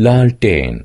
लालटेन।